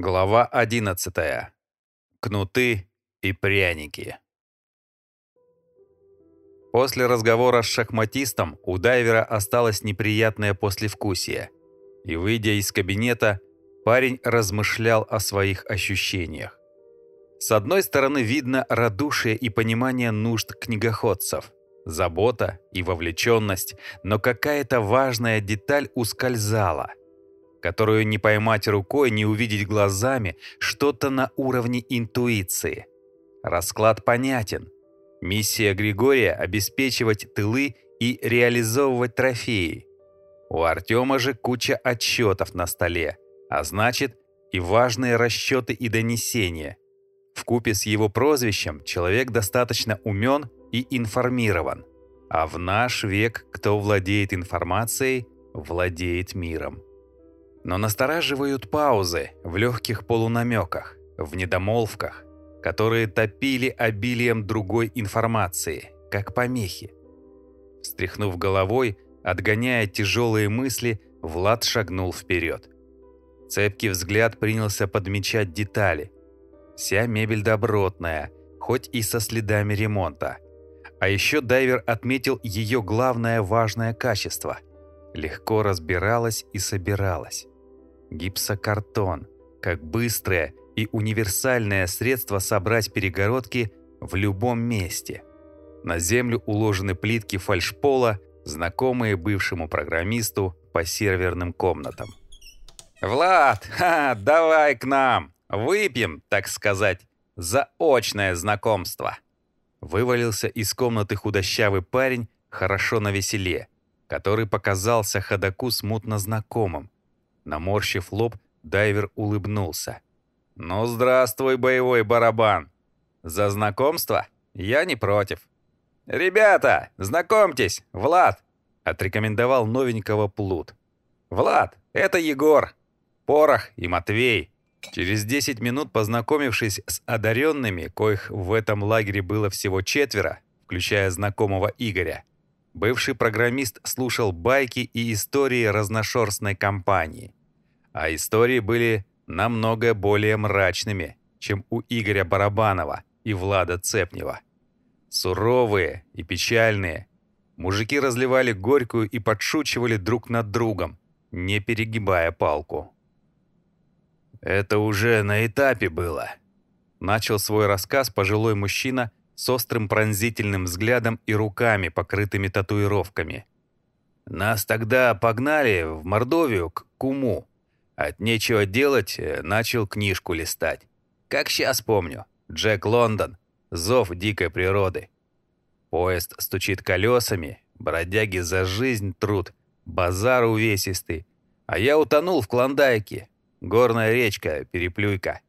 Глава 11. Кнуты и пряники. После разговора с шахматистом у дайвера осталось неприятное послевкусие. И выйдя из кабинета, парень размышлял о своих ощущениях. С одной стороны видно радушие и понимание нужд книгоходцев, забота и вовлеченность, но какая-то важная деталь ускользала – которую не поймать рукой, не увидеть глазами, что-то на уровне интуиции. Расклад понятен. Миссия Григория – обеспечивать тылы и реализовывать трофеи. У Артема же куча отчетов на столе, а значит и важные расчеты и донесения. Вкупе с его прозвищем человек достаточно умен и информирован. А в наш век кто владеет информацией, владеет миром. Но настораживают паузы в легких полунамеках, в недомолвках, которые топили обилием другой информации, как помехи. Встряхнув головой, отгоняя тяжелые мысли, Влад шагнул вперед. Цепкий взгляд принялся подмечать детали. Вся мебель добротная, хоть и со следами ремонта. А еще дайвер отметил ее главное важное качество. Легко разбиралась и собиралась. Гипсокартон, как быстрое и универсальное средство собрать перегородки в любом месте. На землю уложены плитки фальшпола, знакомые бывшему программисту по серверным комнатам. «Влад, ха, давай к нам! Выпьем, так сказать, за очное знакомство!» Вывалился из комнаты худощавый парень, хорошо на веселе, который показался ходаку смутно знакомым, Наморщив лоб, дайвер улыбнулся. «Ну, здравствуй, боевой барабан! За знакомство? Я не против». «Ребята, знакомьтесь, Влад!» — отрекомендовал новенького Плут. «Влад, это Егор, Порох и Матвей». Через 10 минут, познакомившись с одаренными, коих в этом лагере было всего четверо, включая знакомого Игоря, бывший программист слушал байки и истории разношерстной компании. А истории были намного более мрачными, чем у Игоря Барабанова и Влада Цепнева. Суровые и печальные. Мужики разливали горькую и подшучивали друг над другом, не перегибая палку. «Это уже на этапе было», — начал свой рассказ пожилой мужчина с острым пронзительным взглядом и руками, покрытыми татуировками. «Нас тогда погнали в Мордовию к куму. От нечего делать э, начал книжку листать. Как сейчас помню. Джек Лондон. Зов дикой природы. Поезд стучит колесами, бродяги за жизнь труд, базар увесистый. А я утонул в Клондайке. Горная речка, переплюйка.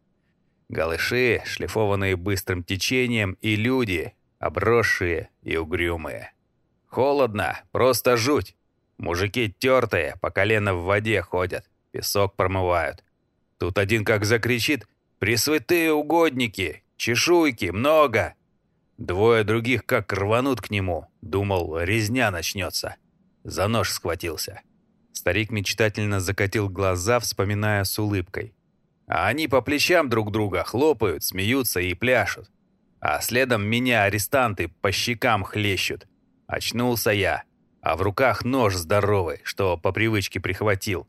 Голыши, шлифованные быстрым течением, и люди, обросшие и угрюмые. Холодно, просто жуть. Мужики тертые, по колено в воде ходят. Песок промывают. Тут один как закричит «Пресвятые угодники! Чешуйки! Много!» Двое других как рванут к нему. Думал, резня начнется. За нож схватился. Старик мечтательно закатил глаза, вспоминая с улыбкой. А они по плечам друг друга хлопают, смеются и пляшут. А следом меня арестанты по щекам хлещут. Очнулся я, а в руках нож здоровый, что по привычке прихватил.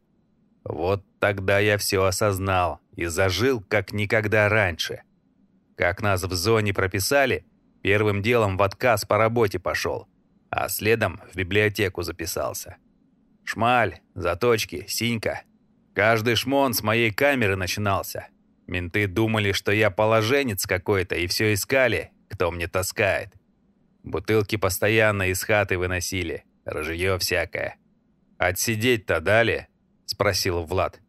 Вот тогда я все осознал и зажил как никогда раньше. Как нас в зоне прописали, первым делом в отказ по работе пошел, а следом в библиотеку записался. Шмаль, заточки, синька. Каждый шмон с моей камеры начинался. Менты думали, что я положенец какой-то и все искали, кто мне таскает. Бутылки постоянно из хаты выносили, ржье всякое. Отсидеть-то дали, спросил Влад.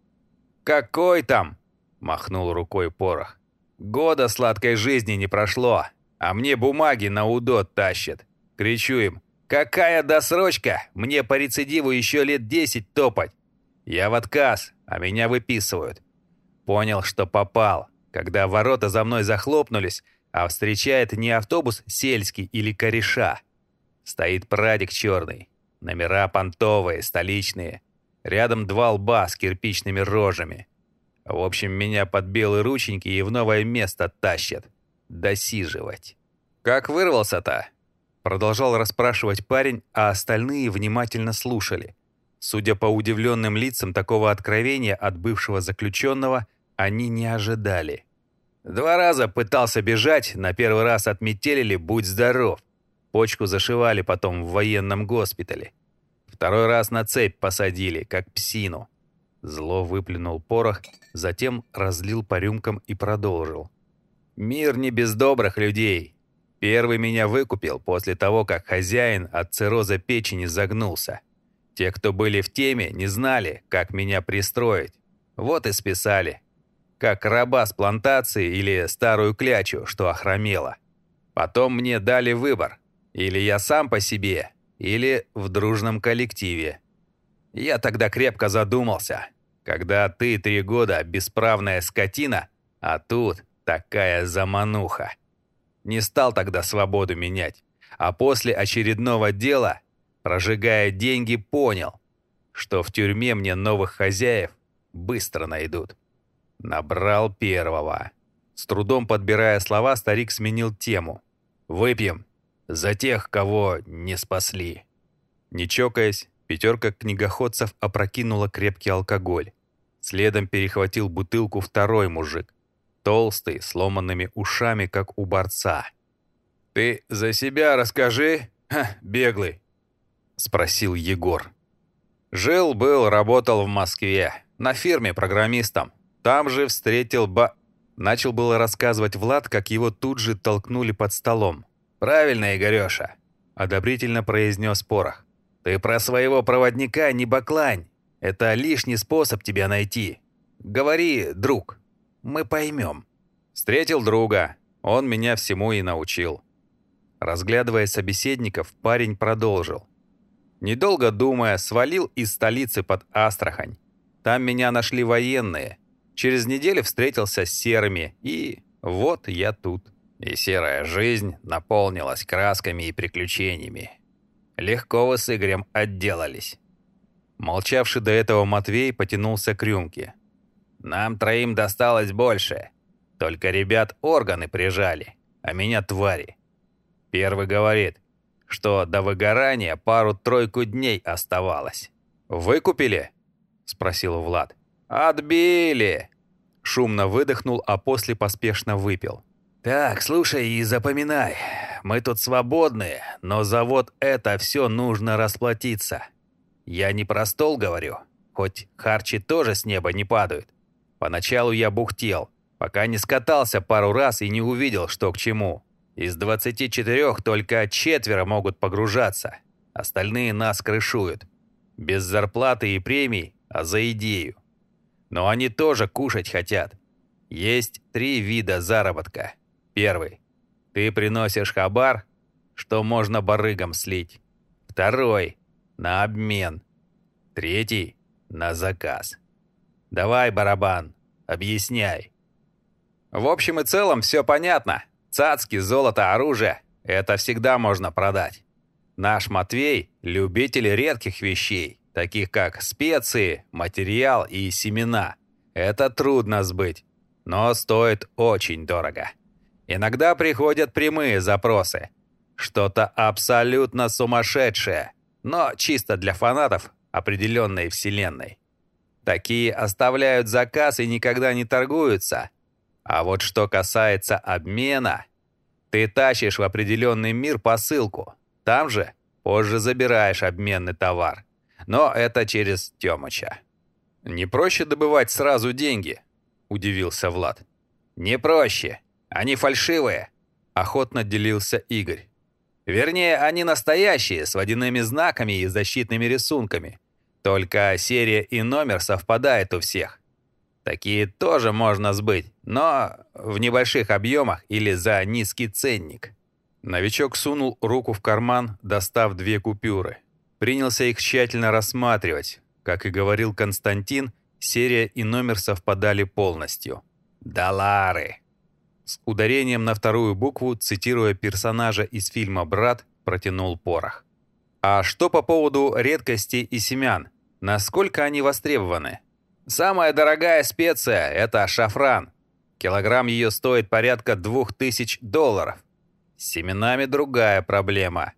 «Какой там?» – махнул рукой порох. «Года сладкой жизни не прошло, а мне бумаги на УДО тащат». Кричу им, «Какая досрочка? Мне по рецидиву еще лет десять топать!» Я в отказ, а меня выписывают. Понял, что попал, когда ворота за мной захлопнулись, а встречает не автобус сельский или кореша. Стоит прадик черный, номера понтовые, столичные – Рядом два лба с кирпичными рожами. В общем, меня под белые рученьки и в новое место тащат. Досиживать. «Как вырвался-то?» Продолжал расспрашивать парень, а остальные внимательно слушали. Судя по удивленным лицам такого откровения от бывшего заключенного, они не ожидали. Два раза пытался бежать, на первый раз отметелили «Будь здоров». Почку зашивали потом в военном госпитале. Второй раз на цепь посадили, как псину. Зло выплюнул порох, затем разлил по рюмкам и продолжил. «Мир не без добрых людей. Первый меня выкупил после того, как хозяин от цирроза печени загнулся. Те, кто были в теме, не знали, как меня пристроить. Вот и списали. Как раба с плантации или старую клячу, что охромела. Потом мне дали выбор. Или я сам по себе, или в дружном коллективе. Я тогда крепко задумался. Когда ты три года бесправная скотина, а тут такая замануха. Не стал тогда свободу менять. А после очередного дела, прожигая деньги, понял, что в тюрьме мне новых хозяев быстро найдут. Набрал первого. С трудом подбирая слова, старик сменил тему. «Выпьем. За тех, кого не спасли». Не чокаясь, пятерка книгоходцев опрокинула крепкий алкоголь. Следом перехватил бутылку второй мужик. Толстый, сломанными ушами, как у борца. «Ты за себя расскажи, Ха, беглый», — спросил Егор. Жил-был, работал в Москве, на фирме программистом. Там же встретил ба... Начал было рассказывать Влад, как его тут же толкнули под столом. «Правильно, Игорёша», — одобрительно произнес Порох. «Ты про своего проводника не баклань. Это лишний способ тебя найти. Говори, друг, мы поймем». Встретил друга, он меня всему и научил. Разглядывая собеседников, парень продолжил. Недолго думая, свалил из столицы под Астрахань. Там меня нашли военные. Через неделю встретился с серыми, и вот я тут. И серая жизнь наполнилась красками и приключениями. Легко вы с Игорем отделались. Молчавший до этого Матвей потянулся к рюмке. «Нам троим досталось больше. Только ребят органы прижали, а меня твари. Первый говорит, что до выгорания пару-тройку дней оставалось. «Выкупили?» — спросил Влад. «Отбили!» Шумно выдохнул, а после поспешно выпил. «Так, слушай и запоминай. Мы тут свободные, но за вот это все нужно расплатиться. Я не про стол говорю, хоть харчи тоже с неба не падают. Поначалу я бухтел, пока не скатался пару раз и не увидел, что к чему. Из 24 только четверо могут погружаться, остальные нас крышуют. Без зарплаты и премий, а за идею. Но они тоже кушать хотят. Есть три вида заработка. Первый. Ты приносишь хабар, что можно барыгам слить. Второй на обмен. Третий — на заказ. Давай, барабан, объясняй. В общем и целом все понятно. Цацки, золото, оружие — это всегда можно продать. Наш Матвей — любитель редких вещей, таких как специи, материал и семена. Это трудно сбыть, но стоит очень дорого. Иногда приходят прямые запросы. Что-то абсолютно сумасшедшее — но чисто для фанатов определенной вселенной. Такие оставляют заказ и никогда не торгуются. А вот что касается обмена, ты тащишь в определенный мир посылку. Там же позже забираешь обменный товар. Но это через Тёмыча. «Не проще добывать сразу деньги?» – удивился Влад. «Не проще. Они фальшивые», – охотно делился Игорь. Вернее, они настоящие, с водяными знаками и защитными рисунками. Только серия и номер совпадает у всех. Такие тоже можно сбыть, но в небольших объемах или за низкий ценник. Новичок сунул руку в карман, достав две купюры. Принялся их тщательно рассматривать. Как и говорил Константин, серия и номер совпадали полностью. «Доллары!» С ударением на вторую букву, цитируя персонажа из фильма «Брат», протянул порох. «А что по поводу редкостей и семян? Насколько они востребованы?» — Самая дорогая специя – это шафран. Килограмм ее стоит порядка 2000 долларов. С семенами другая проблема.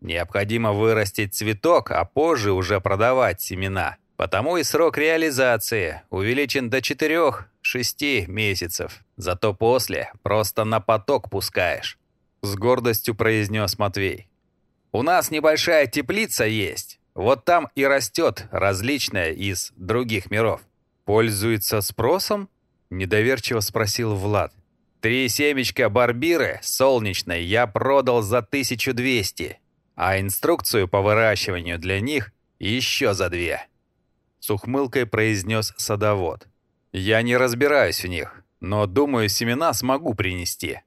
Необходимо вырастить цветок, а позже уже продавать семена. Потому и срок реализации увеличен до 4-6 месяцев. Зато после просто на поток пускаешь. С гордостью произнес Матвей. У нас небольшая теплица есть. Вот там и растет различное из других миров. Пользуется спросом? Недоверчиво спросил Влад. Три семечка барбиры солнечной я продал за 1200, а инструкцию по выращиванию для них еще за две. С ухмылкой произнес садовод. Я не разбираюсь в них, но думаю, семена смогу принести.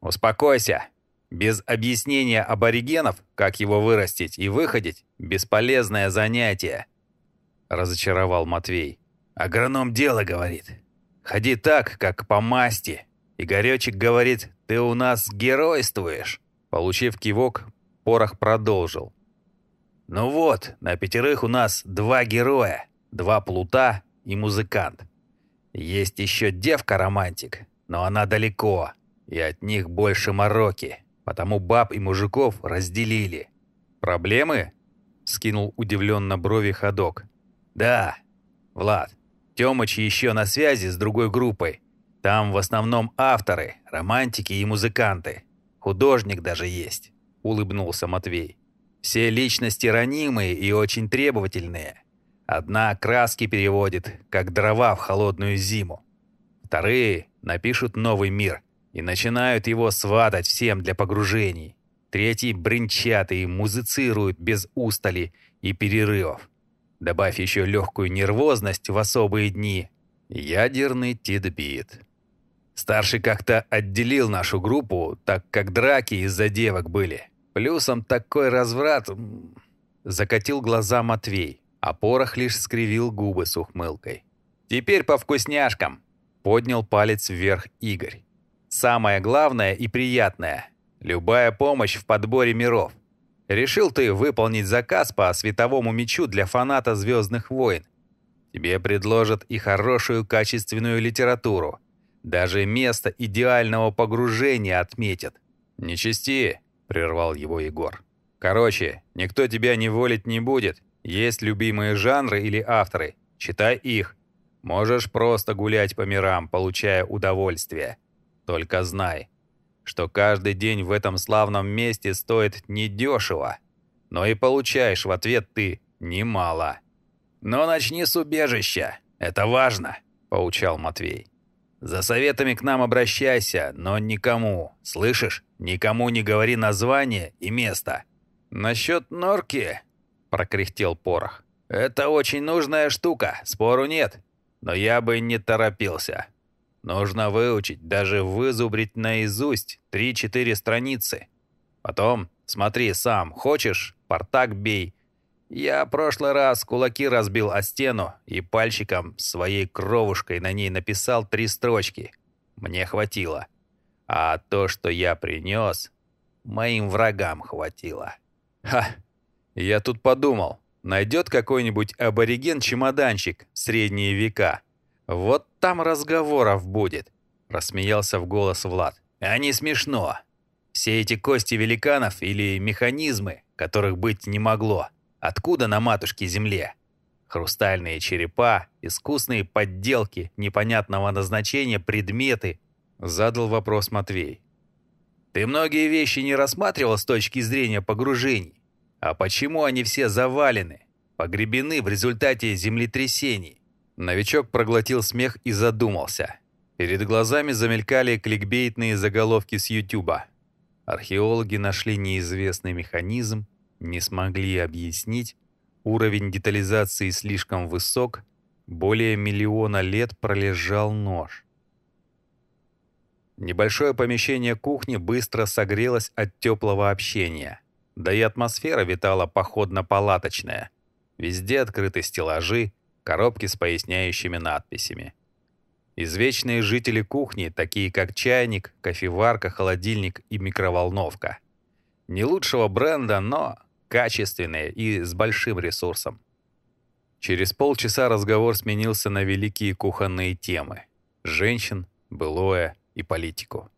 Успокойся. Без объяснения аборигенов, как его вырастить и выходить, бесполезное занятие. Разочаровал Матвей. Агроном дело говорит. Ходи так, как по масти. Игоречек говорит, ты у нас геройствуешь. Получив кивок, Порох продолжил. Ну вот, на пятерых у нас два героя, два плута и музыкант. Есть еще девка-романтик, но она далеко, и от них больше мороки, потому баб и мужиков разделили. Проблемы? Скинул удивленно брови ходок. Да, Влад, Тёмыч еще на связи с другой группой. Там в основном авторы, романтики и музыканты. Художник даже есть», — улыбнулся Матвей. «Все личности ранимые и очень требовательные. Одна краски переводит, как дрова в холодную зиму. Вторые напишут новый мир и начинают его сватать всем для погружений. Третьи бренчат и музицируют без устали и перерывов. Добавь еще легкую нервозность в особые дни. Ядерный тидбит. Старший как-то отделил нашу группу, так как драки из-за девок были. Плюсом такой разврат... Закатил глаза Матвей, а порох лишь скривил губы с ухмылкой. «Теперь по вкусняшкам!» Поднял палец вверх Игорь. «Самое главное и приятное — любая помощь в подборе миров. Решил ты выполнить заказ по световому мечу для фаната «Звездных войн». Тебе предложат и хорошую качественную литературу. Даже место идеального погружения отметят. «Не чисти», — прервал его Егор. «Короче, никто тебя не волить не будет. Есть любимые жанры или авторы. Читай их. Можешь просто гулять по мирам, получая удовольствие. Только знай, что каждый день в этом славном месте стоит недешево, но и получаешь в ответ ты немало. «Но начни с убежища, это важно», — поучал Матвей. «За советами к нам обращайся, но никому, слышишь, никому не говори название и место». «Насчет норки», — прокряхтел Порох, — «это очень нужная штука, спору нет, но я бы не торопился». Нужно выучить, даже вызубрить наизусть 3-4 страницы. Потом, смотри сам, хочешь, портак бей. Я прошлый раз кулаки разбил о стену и пальчиком своей кровушкой на ней написал три строчки. Мне хватило. А то, что я принес, моим врагам хватило. Ха! Я тут подумал, найдет какой-нибудь абориген-чемоданчик в средние века – «Вот там разговоров будет», — рассмеялся в голос Влад. «А не смешно. Все эти кости великанов или механизмы, которых быть не могло, откуда на матушке Земле? Хрустальные черепа, искусные подделки, непонятного назначения предметы», — задал вопрос Матвей. «Ты многие вещи не рассматривал с точки зрения погружений? А почему они все завалены, погребены в результате землетрясений? Новичок проглотил смех и задумался. Перед глазами замелькали кликбейтные заголовки с Ютуба. Археологи нашли неизвестный механизм, не смогли объяснить, уровень детализации слишком высок, более миллиона лет пролежал нож. Небольшое помещение кухни быстро согрелось от теплого общения. Да и атмосфера витала походно-палаточная. Везде открыты стеллажи, коробки с поясняющими надписями. Извечные жители кухни, такие как чайник, кофеварка, холодильник и микроволновка. Не лучшего бренда, но качественные и с большим ресурсом. Через полчаса разговор сменился на великие кухонные темы. Женщин, былое и политику.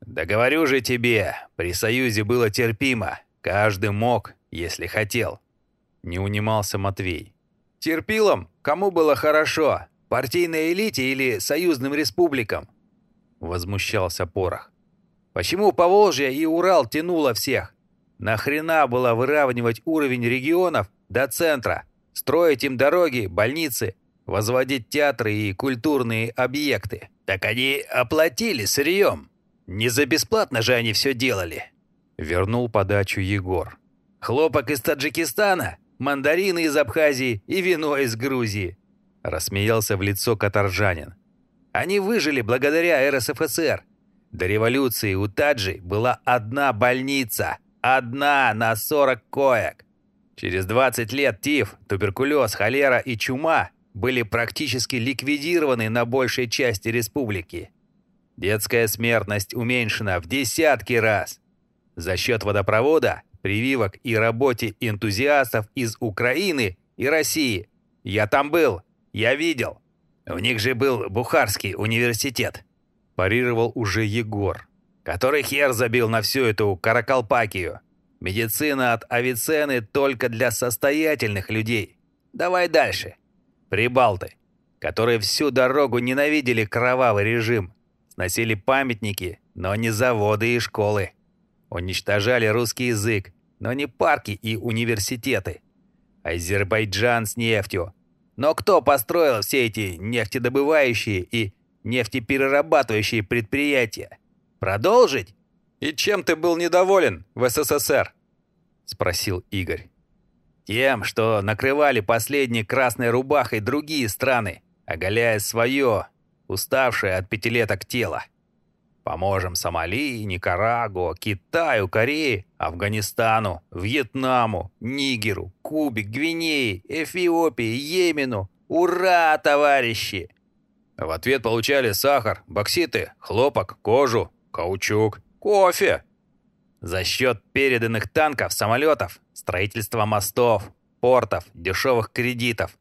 «Да говорю же тебе, при Союзе было терпимо. Каждый мог, если хотел». Не унимался Матвей. «Терпилом? Кому было хорошо? Партийной элите или союзным республикам?» Возмущался Порох. «Почему Поволжье и Урал тянуло всех? Нахрена было выравнивать уровень регионов до центра?» Строить им дороги, больницы, возводить театры и культурные объекты. Так они оплатили сырьем. Не за бесплатно же они все делали. Вернул подачу Егор. Хлопок из Таджикистана, мандарины из Абхазии и вино из Грузии. Рассмеялся в лицо каторжанин. Они выжили благодаря РСФСР. До революции у Таджи была одна больница. Одна на 40 коек. Через 20 лет тиф, туберкулез, холера и чума были практически ликвидированы на большей части республики. Детская смертность уменьшена в десятки раз. За счет водопровода, прививок и работе энтузиастов из Украины и России. Я там был, я видел. У них же был Бухарский университет. Парировал уже Егор, который хер забил на всю эту каракалпакию. Медицина от Авиценны только для состоятельных людей. Давай дальше. Прибалты, которые всю дорогу ненавидели кровавый режим, сносили памятники, но не заводы и школы. Уничтожали русский язык, но не парки и университеты. Азербайджан с нефтью. Но кто построил все эти нефтедобывающие и нефтеперерабатывающие предприятия? Продолжить? «И чем ты был недоволен в СССР?» — спросил Игорь. «Тем, что накрывали последней красной рубахой другие страны, оголяя свое, уставшее от пятилеток тело. Поможем Сомали, Никарагуа, Китаю, Корее, Афганистану, Вьетнаму, Нигеру, Кубе, Гвинее, Эфиопии, Йемену. Ура, товарищи!» В ответ получали сахар, бокситы, хлопок, кожу, каучук. Кофе. За счет переданных танков, самолетов, строительства мостов, портов, дешевых кредитов.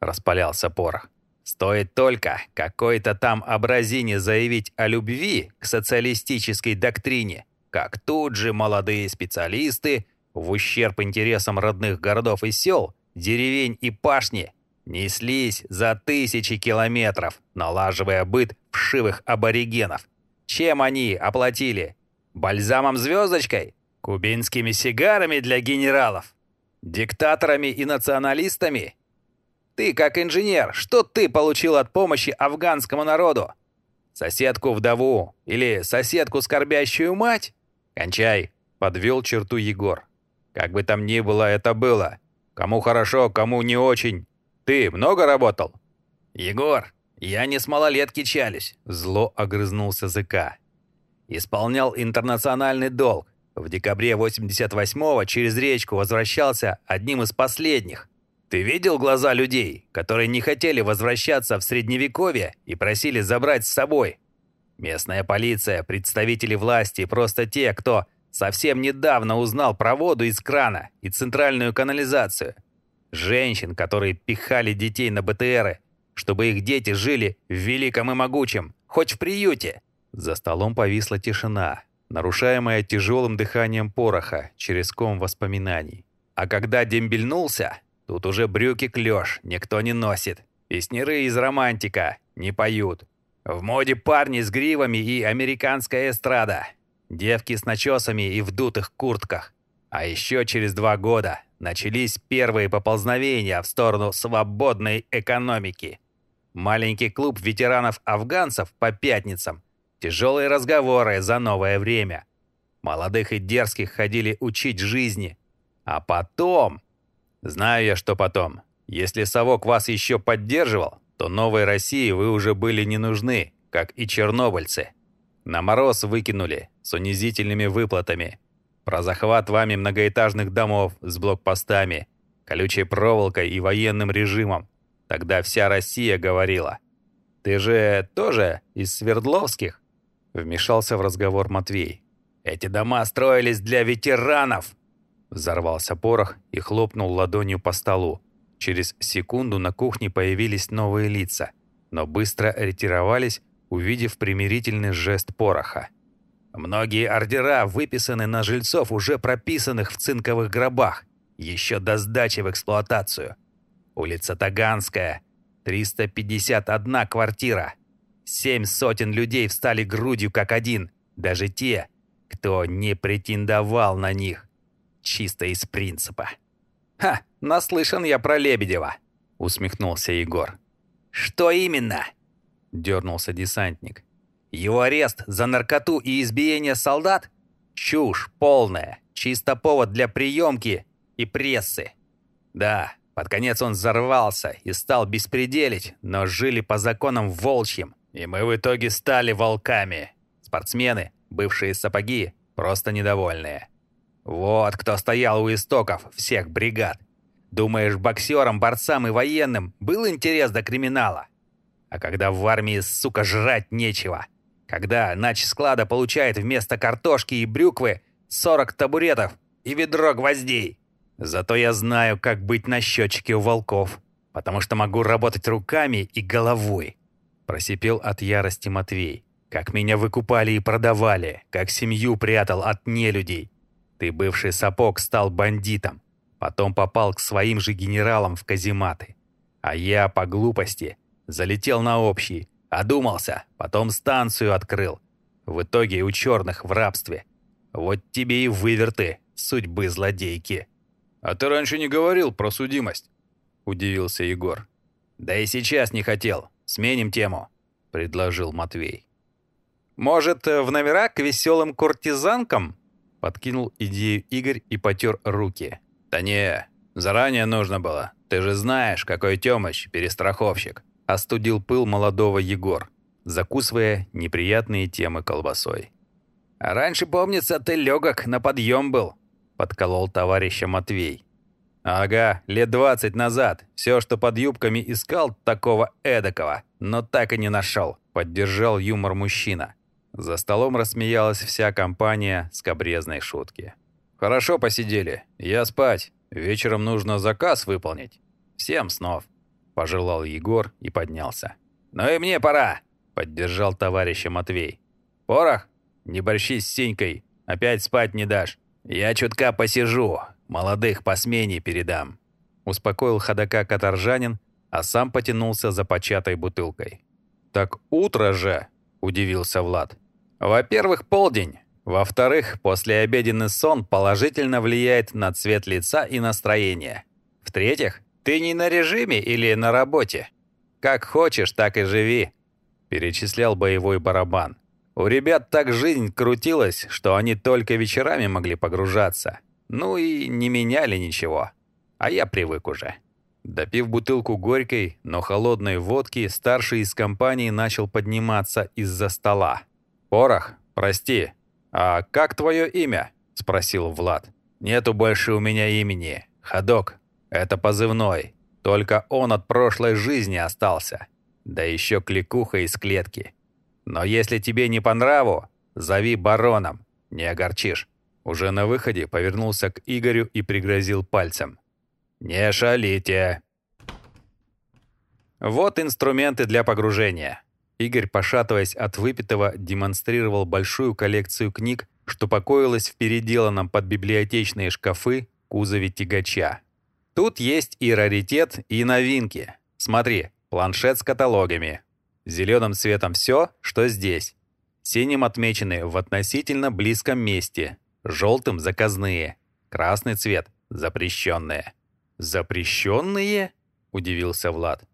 Распалялся порох. Стоит только какой-то там образине заявить о любви к социалистической доктрине, как тут же молодые специалисты, в ущерб интересам родных городов и сел, деревень и пашни, неслись за тысячи километров, налаживая быт вшивых аборигенов. Чем они оплатили? Бальзамом-звездочкой? Кубинскими сигарами для генералов? Диктаторами и националистами? Ты, как инженер, что ты получил от помощи афганскому народу? Соседку-вдову или соседку скорбящую мать? Кончай, подвел черту Егор. Как бы там ни было, это было. Кому хорошо, кому не очень. Ты много работал? Егор, «Я не с малолетки чалюсь», — зло огрызнулся ЗК. «Исполнял интернациональный долг. В декабре 88-го через речку возвращался одним из последних. Ты видел глаза людей, которые не хотели возвращаться в Средневековье и просили забрать с собой? Местная полиция, представители власти и просто те, кто совсем недавно узнал про воду из крана и центральную канализацию. Женщин, которые пихали детей на БТРы чтобы их дети жили в великом и могучем, хоть в приюте». За столом повисла тишина, нарушаемая тяжелым дыханием пороха через ком воспоминаний. А когда дембельнулся, тут уже брюки клёш никто не носит. Песнеры из романтика не поют. В моде парни с гривами и американская эстрада. Девки с начесами и в дутых куртках. А еще через два года начались первые поползновения в сторону свободной экономики. Маленький клуб ветеранов-афганцев по пятницам. Тяжелые разговоры за новое время. Молодых и дерзких ходили учить жизни. А потом... Знаю я, что потом. Если совок вас еще поддерживал, то новой России вы уже были не нужны, как и чернобыльцы. На мороз выкинули с унизительными выплатами. Про захват вами многоэтажных домов с блокпостами, колючей проволокой и военным режимом. Тогда вся Россия говорила. «Ты же тоже из Свердловских?» Вмешался в разговор Матвей. «Эти дома строились для ветеранов!» Взорвался порох и хлопнул ладонью по столу. Через секунду на кухне появились новые лица, но быстро ретировались, увидев примирительный жест пороха. Многие ордера выписаны на жильцов, уже прописанных в цинковых гробах, еще до сдачи в эксплуатацию. Улица Таганская, 351 квартира. Семь сотен людей встали грудью как один, даже те, кто не претендовал на них. Чисто из принципа. «Ха, наслышан я про Лебедева», — усмехнулся Егор. «Что именно?» — дернулся десантник. «Его арест за наркоту и избиение солдат? Чушь полная, чисто повод для приемки и прессы. Да, под конец он взорвался и стал беспределить, но жили по законам волчьим, и мы в итоге стали волками. Спортсмены, бывшие сапоги, просто недовольные. Вот кто стоял у истоков всех бригад. Думаешь, боксерам, борцам и военным был интерес до криминала? А когда в армии, сука, жрать нечего. Когда нач склада получает вместо картошки и брюквы 40 табуретов и ведро гвоздей. Зато я знаю, как быть на счетчике у волков, потому что могу работать руками и головой. Просипел от ярости Матвей. Как меня выкупали и продавали, как семью прятал от нелюдей. Ты, бывший сапог, стал бандитом. Потом попал к своим же генералам в казематы. А я, по глупости, залетел на общий, одумался, потом станцию открыл. В итоге у черных в рабстве. Вот тебе и выверты судьбы злодейки. «А ты раньше не говорил про судимость?» – удивился Егор. «Да и сейчас не хотел. Сменим тему», – предложил Матвей. «Может, в номера к веселым куртизанкам?» Подкинул идею Игорь и потер руки. «Да не, заранее нужно было. Ты же знаешь, какой Тёмыч, перестраховщик». Остудил пыл молодого Егор, закусывая неприятные темы колбасой. «А раньше, помнится, ты легок на подъем был», — подколол товарища Матвей. «Ага, лет двадцать назад. Все, что под юбками искал, такого эдакого, но так и не нашел», — поддержал юмор мужчина. За столом рассмеялась вся компания с кабрезной шутки. «Хорошо посидели. Я спать. Вечером нужно заказ выполнить. Всем снов», — пожелал Егор и поднялся. «Ну и мне пора», — поддержал товарища Матвей. «Порох, не борщи с Сенькой. Опять спать не дашь. Я чутка посижу. Молодых по смене передам», — успокоил ходока каторжанин, а сам потянулся за початой бутылкой. «Так утро же!» — удивился Влад. Во-первых, полдень. Во-вторых, послеобеденный сон положительно влияет на цвет лица и настроение. В-третьих, ты не на режиме или на работе. Как хочешь, так и живи. Перечислял боевой барабан. У ребят так жизнь крутилась, что они только вечерами могли погружаться. Ну и не меняли ничего. А я привык уже. Допив бутылку горькой, но холодной водки, старший из компании начал подниматься из-за стола. «Порох, прости, а как твое имя?» — спросил Влад. «Нету больше у меня имени. Ходок. Это позывной. Только он от прошлой жизни остался. Да еще кликуха из клетки. Но если тебе не по нраву, зови бароном. Не огорчишь». Уже на выходе повернулся к Игорю и пригрозил пальцем. «Не шалите!» Вот инструменты для погружения. Игорь, пошатываясь от выпитого, демонстрировал большую коллекцию книг, что покоилась в переделанном под библиотечные шкафы кузове тягача. Тут есть и раритет, и новинки. Смотри, планшет с каталогами. Зеленым цветом все, что здесь. Синим отмечены в относительно близком месте. Желтым — заказные. Красный цвет — запрещенные. «Запрещенные?» — удивился Влад.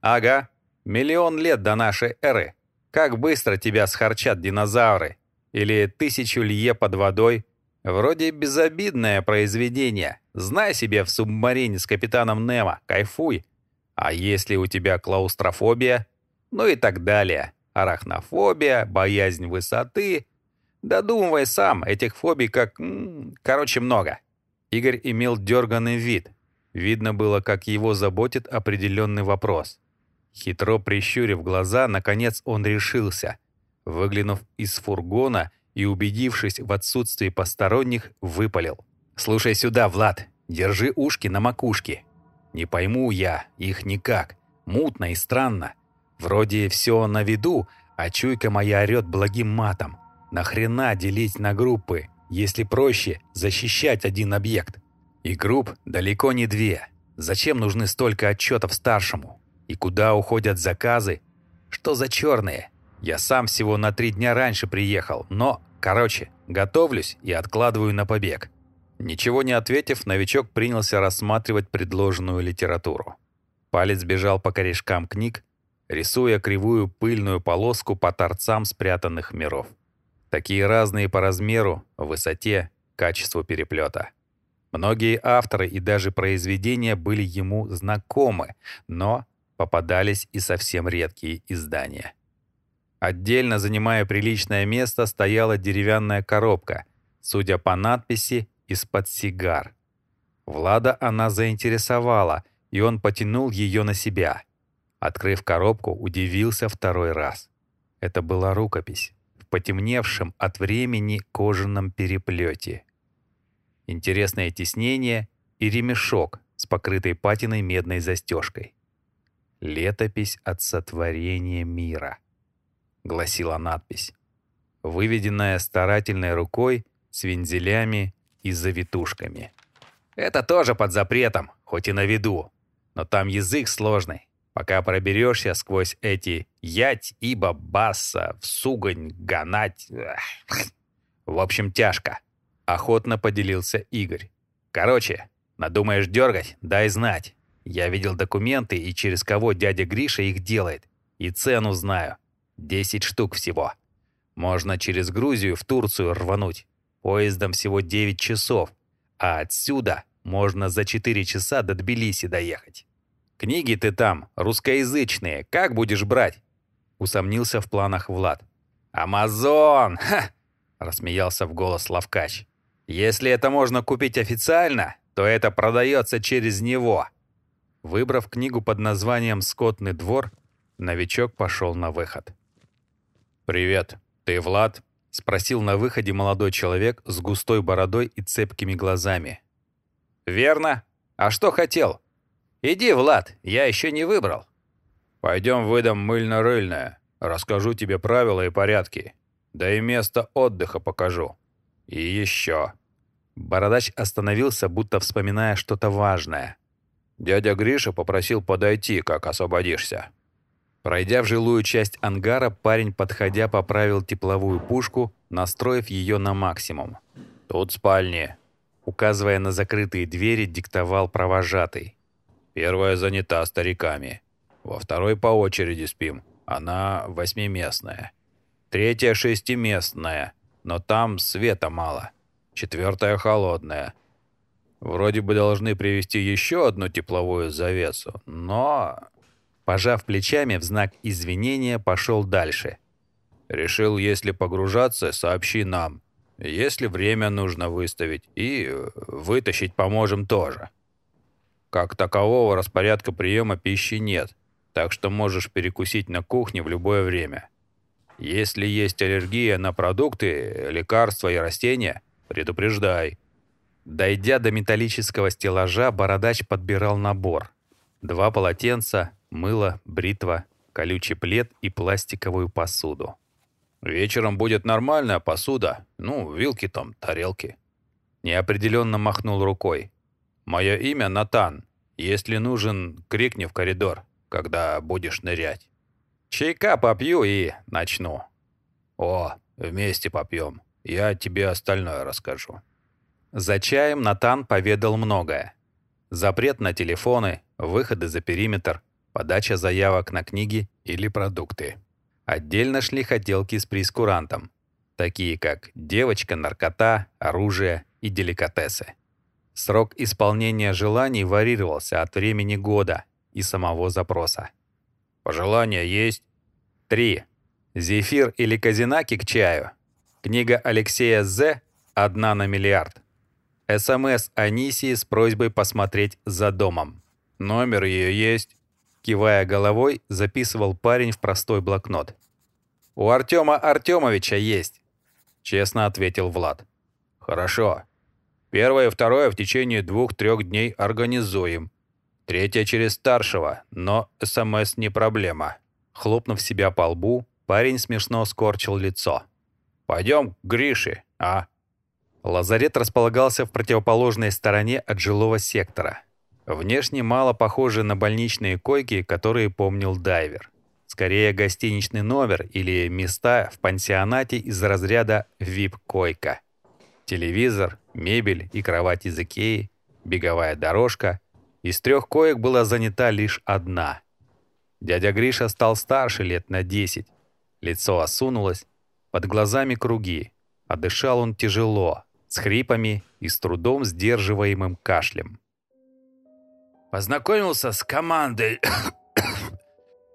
«Ага, Миллион лет до нашей эры. Как быстро тебя схарчат динозавры. Или тысячу лье под водой. Вроде безобидное произведение. Знай себе в субмарине с капитаном Немо. Кайфуй. А если у тебя клаустрофобия? Ну и так далее. Арахнофобия, боязнь высоты. Додумывай сам, этих фобий как... Короче, много. Игорь имел дерганный вид. Видно было, как его заботит определенный вопрос. Хитро прищурив глаза, наконец он решился. Выглянув из фургона и убедившись в отсутствии посторонних, выпалил. «Слушай сюда, Влад, держи ушки на макушке. Не пойму я их никак. Мутно и странно. Вроде все на виду, а чуйка моя орёт благим матом. Нахрена делить на группы, если проще защищать один объект? И групп далеко не две. Зачем нужны столько отчетов старшему? И куда уходят заказы? Что за черные? Я сам всего на три дня раньше приехал, но, короче, готовлюсь и откладываю на побег. Ничего не ответив, новичок принялся рассматривать предложенную литературу. Палец бежал по корешкам книг, рисуя кривую пыльную полоску по торцам спрятанных миров. Такие разные по размеру, высоте, качеству переплета. Многие авторы и даже произведения были ему знакомы, но попадались и совсем редкие издания. Отдельно занимая приличное место стояла деревянная коробка, судя по надписи, из-под сигар. Влада она заинтересовала, и он потянул ее на себя. Открыв коробку, удивился второй раз. Это была рукопись в потемневшем от времени кожаном переплете. Интересное тиснение и ремешок с покрытой патиной медной застежкой. «Летопись от сотворения мира», — гласила надпись, выведенная старательной рукой с вензелями и завитушками. Это тоже под запретом, хоть и на виду. Но там язык сложный. Пока проберешься сквозь эти ять, ибо, баса, всугонь, ганать... В общем, тяжко. Охотно поделился Игорь. Короче, надумаешь дергать, дай знать. Я видел документы и через кого дядя Гриша их делает. И цену знаю. Десять штук всего. Можно через Грузию в Турцию рвануть. Поездом всего 9 часов, а отсюда можно за 4 часа до Тбилиси доехать. Книги ты там, русскоязычные, как будешь брать? Усомнился в планах Влад. «Амазон!» Ха! — рассмеялся в голос Лавкач. «Если это можно купить официально, то это продается через него». Выбрав книгу под названием «Скотный двор», новичок пошел на выход. «Привет, ты Влад?» — спросил на выходе молодой человек с густой бородой и цепкими глазами. «Верно. А что хотел? Иди, Влад, я еще не выбрал». «Пойдем выдам мыльно-рыльное. Расскажу тебе правила и порядки. Да и место отдыха покажу. И еще». Бородач остановился, будто вспоминая что-то важное. «Дядя Гриша попросил подойти, как освободишься. Пройдя в жилую часть ангара, парень, подходя, поправил тепловую пушку, настроив ее на максимум. «Тут спальни», — указывая на закрытые двери, диктовал провожатый. «Первая занята стариками. Во второй по очереди спим. Она восьмиместная. Третья шестиместная, но там света мало. Четвертая холодная. Вроде бы должны привезти еще одну тепловую завесу, но Пожав плечами в знак извинения, пошел дальше. «Решил, если погружаться, сообщи нам. Если время нужно выставить, и э, вытащить поможем тоже. Как такового распорядка приема пищи нет, так что можешь перекусить на кухне в любое время. Если есть аллергия на продукты, лекарства и растения, предупреждай». Дойдя до металлического стеллажа, бородач подбирал набор. Два полотенца, мыло, бритва, колючий плед и пластиковую посуду. «Вечером будет нормальная посуда. Ну, вилки там, тарелки». Неопределенно махнул рукой. «Мое имя Натан. Если нужен, крикни в коридор, когда будешь нырять. Чайка попью и начну». «О, вместе попьем. Я тебе остальное расскажу». За чаем Натан поведал многое. Запрет на телефоны, выходы за периметр, подача заявок на книги или продукты. Отдельно шли хотелки с прескурантом, такие как девочка, наркота, оружие и деликатесы. Срок исполнения желаний варьировался от времени года и самого запроса. Пожелания есть? Три. Зефир или казинаки к чаю. Книга Алексея З. «Одна на миллиард». СМС Анисии с просьбой посмотреть за домом. Номер ее есть. Кивая головой, записывал парень в простой блокнот. «У Артема Артемовича есть», — честно ответил Влад. «Хорошо. Первое и второе в течение двух-трех дней организуем. Третья через старшего, но СМС не проблема». Хлопнув себя по лбу, парень смешно скорчил лицо. «Пойдем к Грише, а?» Лазарет располагался в противоположной стороне от жилого сектора. Внешне мало похоже на больничные койки, которые помнил дайвер. Скорее гостиничный номер или места в пансионате из разряда VIP-койка. Телевизор, мебель и кровать из Икеи, беговая дорожка. Из трех коек была занята лишь одна. Дядя Гриша стал старше лет на 10. Лицо осунулось, под глазами круги, а дышал он тяжело, с хрипами и с трудом сдерживаемым кашлем. «Познакомился с командой...»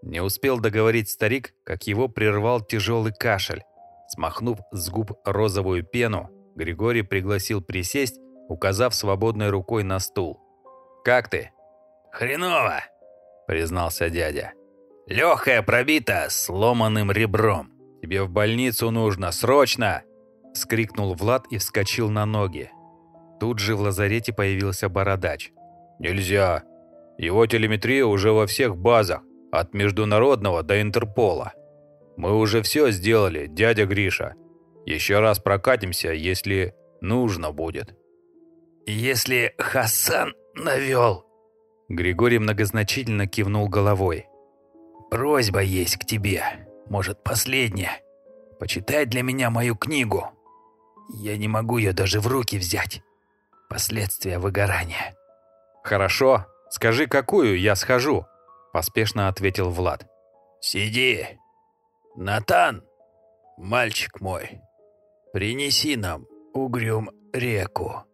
Не успел договорить старик, как его прервал тяжелый кашель. Смахнув с губ розовую пену, Григорий пригласил присесть, указав свободной рукой на стул. «Как ты?» «Хреново!» — признался дядя. «Легкая пробита сломанным ребром. Тебе в больницу нужно, срочно!» — скрикнул Влад и вскочил на ноги. Тут же в лазарете появился бородач. «Нельзя. Его телеметрия уже во всех базах, от международного до Интерпола. Мы уже все сделали, дядя Гриша. Еще раз прокатимся, если нужно будет». «Если Хасан навел...» Григорий многозначительно кивнул головой. «Просьба есть к тебе, может, последняя. Почитай для меня мою книгу. Я не могу ее даже в руки взять. Последствия выгорания». «Хорошо. Скажи, какую, я схожу», — поспешно ответил Влад. «Сиди. Натан, мальчик мой, принеси нам угрюм реку».